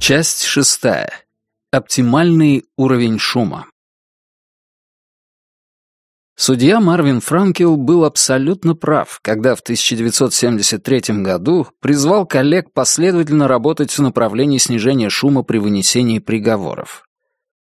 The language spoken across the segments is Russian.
Часть шестая. Оптимальный уровень шума. Судья Марвин Франкел был абсолютно прав, когда в 1973 году призвал коллег последовательно работать в направлении снижения шума при вынесении приговоров.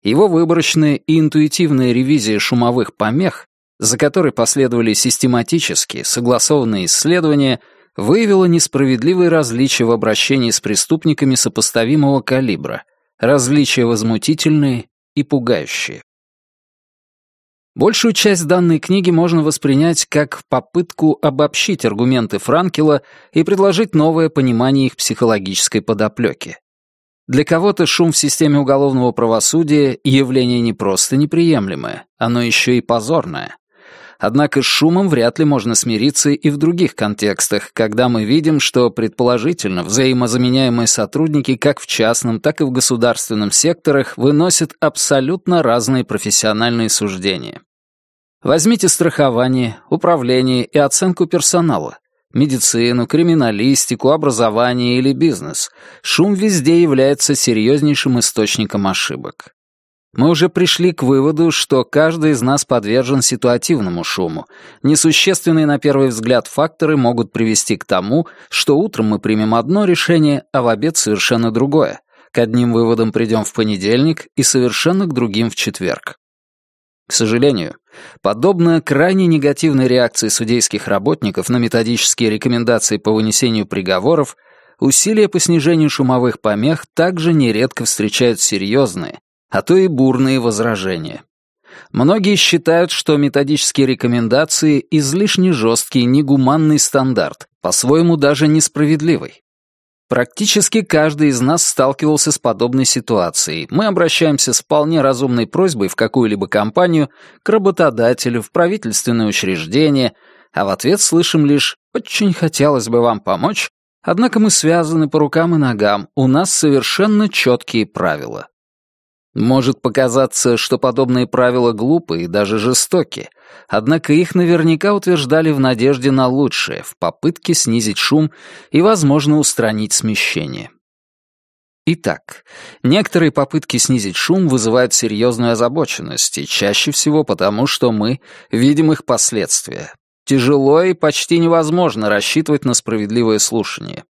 Его выборочная и интуитивная ревизия шумовых помех, за которой последовали систематические, согласованные исследования, выявила несправедливые различия в обращении с преступниками сопоставимого калибра, различия возмутительные и пугающие. Большую часть данной книги можно воспринять как попытку обобщить аргументы Франкела и предложить новое понимание их психологической подоплеки. Для кого-то шум в системе уголовного правосудия — явление не просто неприемлемое, оно еще и позорное. Однако с шумом вряд ли можно смириться и в других контекстах, когда мы видим, что предположительно взаимозаменяемые сотрудники как в частном, так и в государственном секторах выносят абсолютно разные профессиональные суждения. Возьмите страхование, управление и оценку персонала, медицину, криминалистику, образование или бизнес. Шум везде является серьезнейшим источником ошибок. Мы уже пришли к выводу, что каждый из нас подвержен ситуативному шуму. Несущественные на первый взгляд факторы могут привести к тому, что утром мы примем одно решение, а в обед совершенно другое. К одним выводам придем в понедельник и совершенно к другим в четверг. К сожалению, подобно крайне негативной реакции судейских работников на методические рекомендации по вынесению приговоров, усилия по снижению шумовых помех также нередко встречают серьезные, а то и бурные возражения. Многие считают, что методические рекомендации — излишне жесткий, негуманный стандарт, по-своему даже несправедливый. Практически каждый из нас сталкивался с подобной ситуацией. Мы обращаемся с вполне разумной просьбой в какую-либо компанию, к работодателю, в правительственное учреждение, а в ответ слышим лишь «очень хотелось бы вам помочь», однако мы связаны по рукам и ногам, у нас совершенно четкие правила. Может показаться, что подобные правила глупы и даже жестоки, однако их наверняка утверждали в надежде на лучшее, в попытке снизить шум и, возможно, устранить смещение. Итак, некоторые попытки снизить шум вызывают серьезную озабоченность, и чаще всего потому, что мы видим их последствия. Тяжело и почти невозможно рассчитывать на справедливое слушание.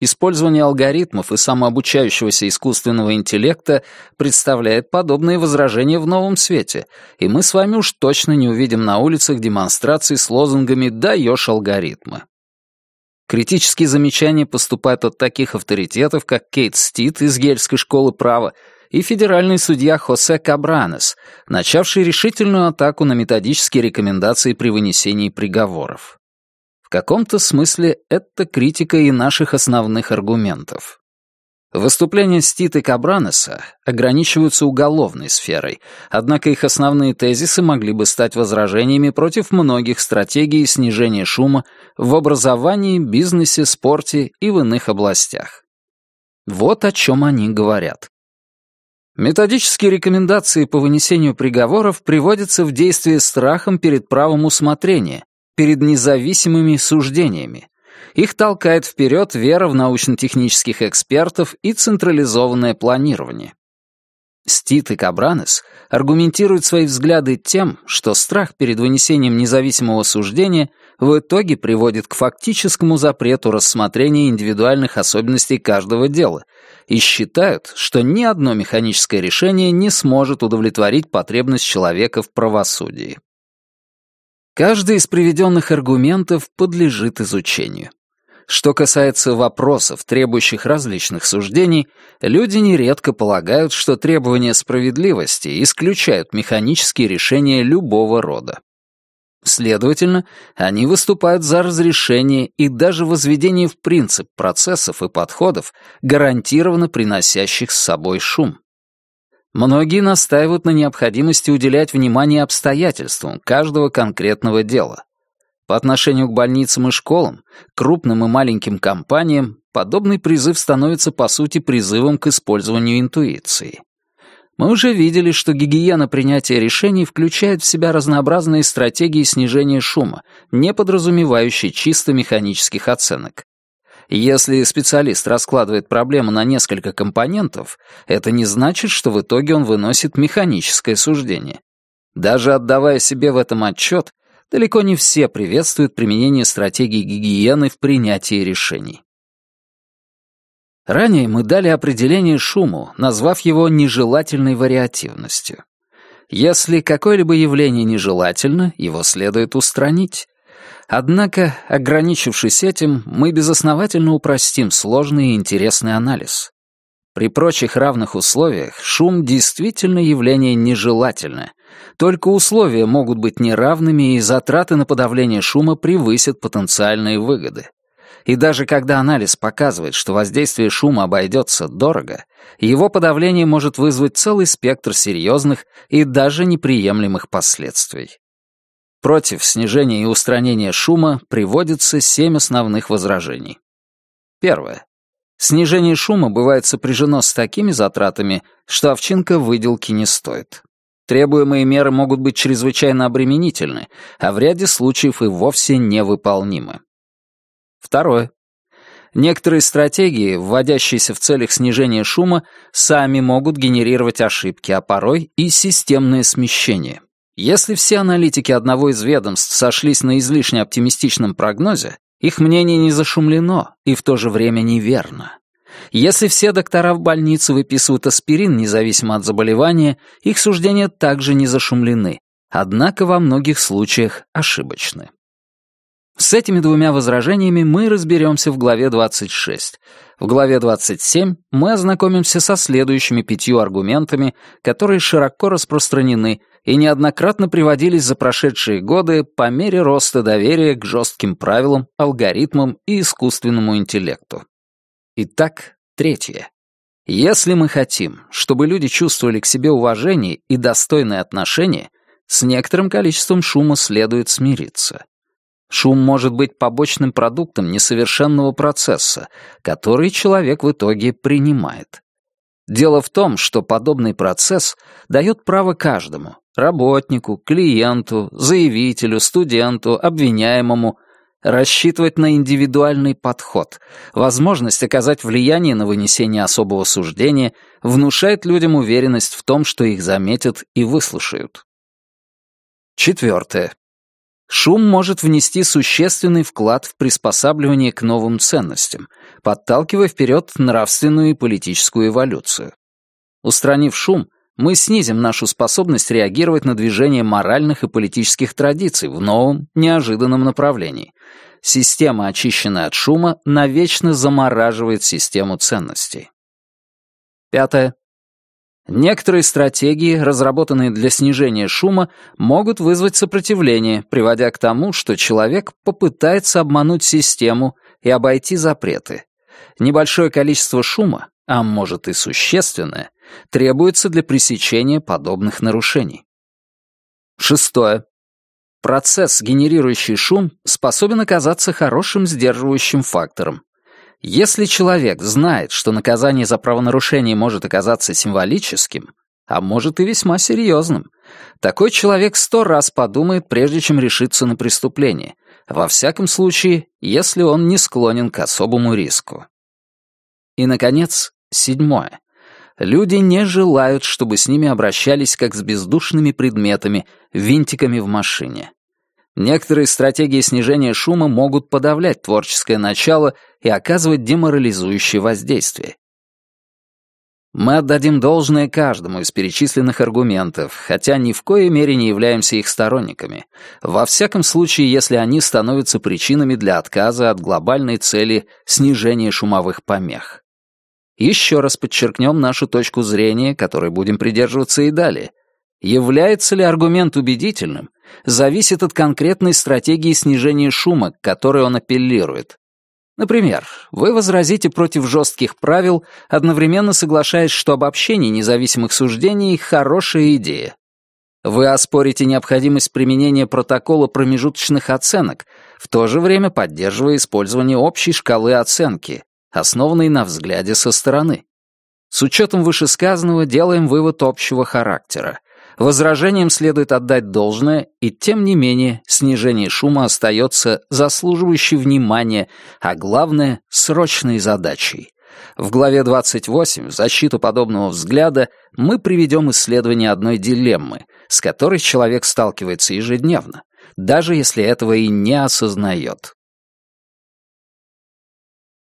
Использование алгоритмов и самообучающегося искусственного интеллекта представляет подобные возражения в новом свете, и мы с вами уж точно не увидим на улицах демонстраций с лозунгами «даешь алгоритмы». Критические замечания поступают от таких авторитетов, как Кейт Стит из Гельской школы права и федеральный судья Хосе Кабранес, начавший решительную атаку на методические рекомендации при вынесении приговоров. В каком-то смысле это критика и наших основных аргументов. Выступления Стита и Кабранеса ограничиваются уголовной сферой, однако их основные тезисы могли бы стать возражениями против многих стратегий снижения шума в образовании, бизнесе, спорте и в иных областях. Вот о чем они говорят. Методические рекомендации по вынесению приговоров приводятся в действие страхом перед правом усмотрения, перед независимыми суждениями. Их толкает вперед вера в научно-технических экспертов и централизованное планирование. Стит и Кабранес аргументируют свои взгляды тем, что страх перед вынесением независимого суждения в итоге приводит к фактическому запрету рассмотрения индивидуальных особенностей каждого дела и считают, что ни одно механическое решение не сможет удовлетворить потребность человека в правосудии. Каждый из приведенных аргументов подлежит изучению. Что касается вопросов, требующих различных суждений, люди нередко полагают, что требования справедливости исключают механические решения любого рода. Следовательно, они выступают за разрешение и даже возведение в принцип процессов и подходов, гарантированно приносящих с собой шум. Многие настаивают на необходимости уделять внимание обстоятельствам каждого конкретного дела. По отношению к больницам и школам, крупным и маленьким компаниям, подобный призыв становится по сути призывом к использованию интуиции. Мы уже видели, что гигиена принятия решений включает в себя разнообразные стратегии снижения шума, не подразумевающие чисто механических оценок. Если специалист раскладывает проблему на несколько компонентов, это не значит, что в итоге он выносит механическое суждение. Даже отдавая себе в этом отчет, далеко не все приветствуют применение стратегии гигиены в принятии решений. Ранее мы дали определение шуму, назвав его нежелательной вариативностью. Если какое-либо явление нежелательно, его следует устранить. Однако, ограничившись этим, мы безосновательно упростим сложный и интересный анализ. При прочих равных условиях шум действительно явление нежелательное. Только условия могут быть неравными, и затраты на подавление шума превысят потенциальные выгоды. И даже когда анализ показывает, что воздействие шума обойдется дорого, его подавление может вызвать целый спектр серьезных и даже неприемлемых последствий. Против снижения и устранения шума приводится семь основных возражений. Первое. Снижение шума бывает сопряжено с такими затратами, что овчинка выделки не стоит. Требуемые меры могут быть чрезвычайно обременительны, а в ряде случаев и вовсе невыполнимы. Второе. Некоторые стратегии, вводящиеся в целях снижения шума, сами могут генерировать ошибки, а порой и системное смещение. Если все аналитики одного из ведомств сошлись на излишне оптимистичном прогнозе, их мнение не зашумлено и в то же время неверно. Если все доктора в больнице выписывают аспирин независимо от заболевания, их суждения также не зашумлены, однако во многих случаях ошибочны. С этими двумя возражениями мы разберемся в главе 26. В главе 27 мы ознакомимся со следующими пятью аргументами, которые широко распространены и неоднократно приводились за прошедшие годы по мере роста доверия к жестким правилам, алгоритмам и искусственному интеллекту. Итак, третье. Если мы хотим, чтобы люди чувствовали к себе уважение и достойное отношение, с некоторым количеством шума следует смириться. Шум может быть побочным продуктом несовершенного процесса, который человек в итоге принимает. Дело в том, что подобный процесс дает право каждому — работнику, клиенту, заявителю, студенту, обвиняемому — рассчитывать на индивидуальный подход, возможность оказать влияние на вынесение особого суждения, внушает людям уверенность в том, что их заметят и выслушают. Четвертое. Шум может внести существенный вклад в приспосабливание к новым ценностям, подталкивая вперед нравственную и политическую эволюцию. Устранив шум, мы снизим нашу способность реагировать на движение моральных и политических традиций в новом, неожиданном направлении. Система, очищенная от шума, навечно замораживает систему ценностей. Пятое. Некоторые стратегии, разработанные для снижения шума, могут вызвать сопротивление, приводя к тому, что человек попытается обмануть систему и обойти запреты. Небольшое количество шума, а может и существенное, требуется для пресечения подобных нарушений. Шестое. Процесс, генерирующий шум, способен оказаться хорошим сдерживающим фактором. Если человек знает, что наказание за правонарушение может оказаться символическим, а может и весьма серьезным, такой человек сто раз подумает, прежде чем решиться на преступление, во всяком случае, если он не склонен к особому риску. И, наконец, седьмое. Люди не желают, чтобы с ними обращались как с бездушными предметами, винтиками в машине. Некоторые стратегии снижения шума могут подавлять творческое начало и оказывать деморализующее воздействие. Мы отдадим должное каждому из перечисленных аргументов, хотя ни в коей мере не являемся их сторонниками, во всяком случае, если они становятся причинами для отказа от глобальной цели снижения шумовых помех. Еще раз подчеркнем нашу точку зрения, которой будем придерживаться и далее. Является ли аргумент убедительным, зависит от конкретной стратегии снижения шума, к которой он апеллирует. Например, вы возразите против жестких правил, одновременно соглашаясь, что обобщение независимых суждений — хорошая идея. Вы оспорите необходимость применения протокола промежуточных оценок, в то же время поддерживая использование общей шкалы оценки, основанной на взгляде со стороны. С учетом вышесказанного делаем вывод общего характера. Возражениям следует отдать должное, и тем не менее снижение шума остается заслуживающей внимания, а главное — срочной задачей. В главе 28 в защиту подобного взгляда мы приведем исследование одной дилеммы, с которой человек сталкивается ежедневно, даже если этого и не осознает.